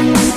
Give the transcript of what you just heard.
Then